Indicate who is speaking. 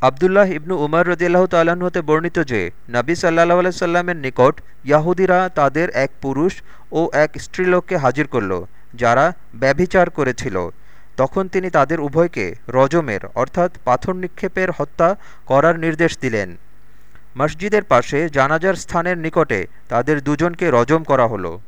Speaker 1: আবদুল্লাহ ইবনু উমর রদিয়াল্লাহ তাল্লাহ্ন হতে বর্ণিত যে, নাবী সাল্লাহ আলাইসাল্লামের নিকট ইয়াহুদিরা তাদের এক পুরুষ ও এক স্ত্রীলোককে হাজির করল, যারা ব্যভিচার করেছিল। তখন তিনি তাদের উভয়কে রজমের, অর্থাৎ পাথর নিক্ষেপের হত্যা করার নির্দেশ দিলেন। মসজিদের পাশে জানাজার স্থানের নিকটে তাদের দুজনকে রজম করা হলো।